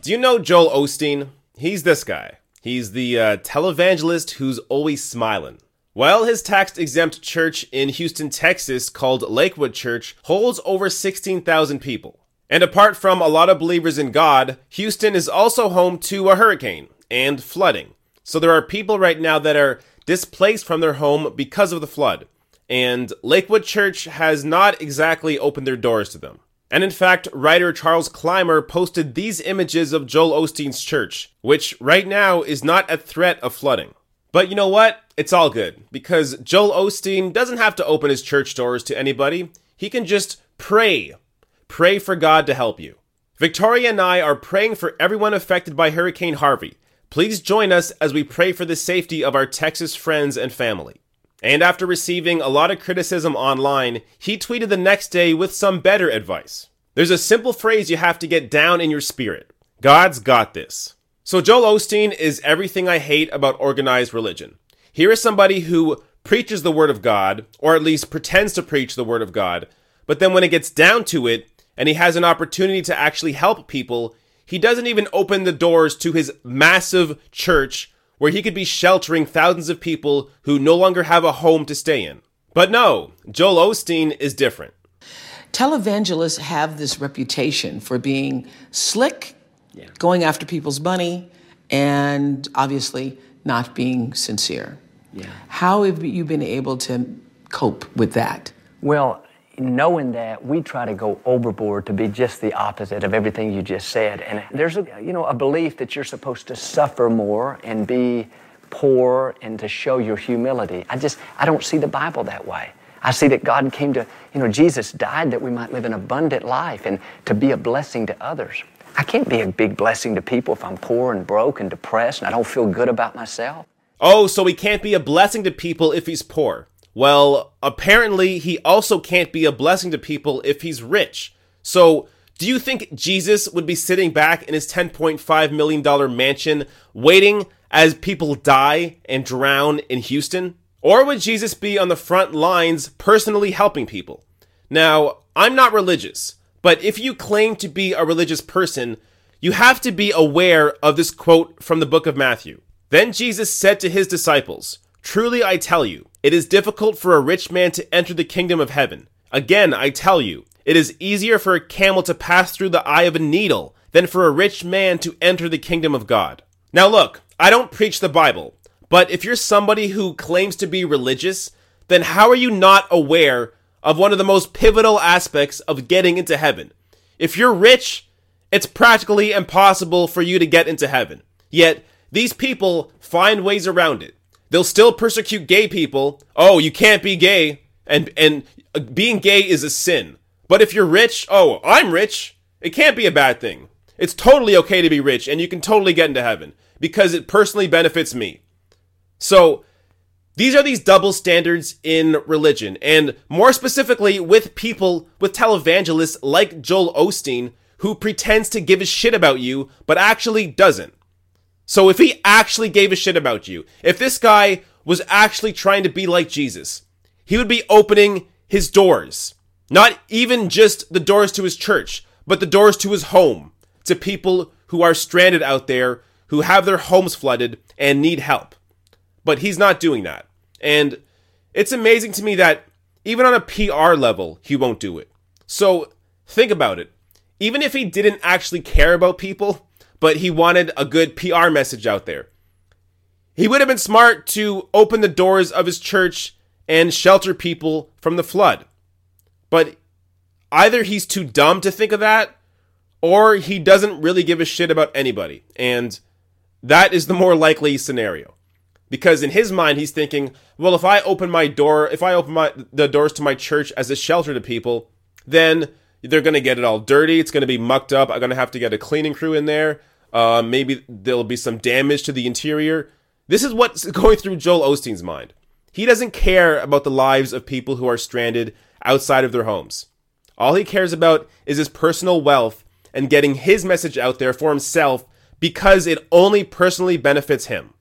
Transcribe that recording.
Do you know Joel Osteen? He's this guy. He's the uh, televangelist who's always smiling. Well, his tax exempt church in Houston, Texas, called Lakewood Church, holds over 16,000 people. And apart from a lot of believers in God, Houston is also home to a hurricane and flooding. So there are people right now that are displaced from their home because of the flood. And Lakewood Church has not exactly opened their doors to them. And in fact, writer Charles Clymer posted these images of Joel Osteen's church, which right now is not at threat of flooding. But you know what? It's all good, because Joel Osteen doesn't have to open his church doors to anybody. He can just pray. Pray for God to help you. Victoria and I are praying for everyone affected by Hurricane Harvey. Please join us as we pray for the safety of our Texas friends and family. And after receiving a lot of criticism online, he tweeted the next day with some better advice. There's a simple phrase you have to get down in your spirit God's got this. So, Joel Osteen is everything I hate about organized religion. Here is somebody who preaches the Word of God, or at least pretends to preach the Word of God, but then when it gets down to it, and he has an opportunity to actually help people, he doesn't even open the doors to his massive church where he could be sheltering thousands of people who no longer have a home to stay in. But no, Joel Osteen is different. Televangelists have this reputation for being slick, yeah. going after people's money, and obviously not being sincere. Yeah. How have you been able to cope with that? Well, knowing that we try to go overboard to be just the opposite of everything you just said. And there's a you know a belief that you're supposed to suffer more and be poor and to show your humility. I just i don't see the bible that way. I see that god came to you know jesus died that we might live an abundant life and to be a blessing to others. I can't be a big blessing to people if i'm poor and broke and depressed and i don't feel good about myself. Oh so he can't be a blessing to people if he's poor well, apparently he also can't be a blessing to people if he's rich. So, do you think Jesus would be sitting back in his $10.5 million mansion waiting as people die and drown in Houston? Or would Jesus be on the front lines personally helping people? Now, I'm not religious, but if you claim to be a religious person, you have to be aware of this quote from the book of Matthew. Then Jesus said to his disciples, Truly I tell you, it is difficult for a rich man to enter the kingdom of heaven. Again, I tell you, it is easier for a camel to pass through the eye of a needle than for a rich man to enter the kingdom of God. Now, look, I don't preach the Bible, but if you're somebody who claims to be religious, then how are you not aware of one of the most pivotal aspects of getting into heaven? If you're rich, it's practically impossible for you to get into heaven. Yet, these people find ways around it. They'll still persecute gay people. Oh, you can't be gay, and and uh, being gay is a sin. But if you're rich, oh, I'm rich. It can't be a bad thing. It's totally okay to be rich, and you can totally get into heaven because it personally benefits me. So, these are these double standards in religion, and more specifically with people, with televangelists like Joel Osteen, who pretends to give a shit about you, but actually doesn't. So if he actually gave a shit about you, if this guy was actually trying to be like Jesus, he would be opening his doors. Not even just the doors to his church, but the doors to his home to people who are stranded out there, who have their homes flooded and need help. But he's not doing that. And it's amazing to me that even on a PR level, he won't do it. So think about it. Even if he didn't actually care about people, but he wanted a good PR message out there. He would have been smart to open the doors of his church and shelter people from the flood. But either he's too dumb to think of that, or he doesn't really give a shit about anybody. And that is the more likely scenario. Because in his mind, he's thinking, well, if I open my door, if I open my, the doors to my church as a shelter to people, then they're going to get it all dirty. It's going to be mucked up. I'm going to have to get a cleaning crew in there. Uh, maybe there'll be some damage to the interior. This is what's going through Joel Osteen's mind. He doesn't care about the lives of people who are stranded outside of their homes. All he cares about is his personal wealth and getting his message out there for himself because it only personally benefits him.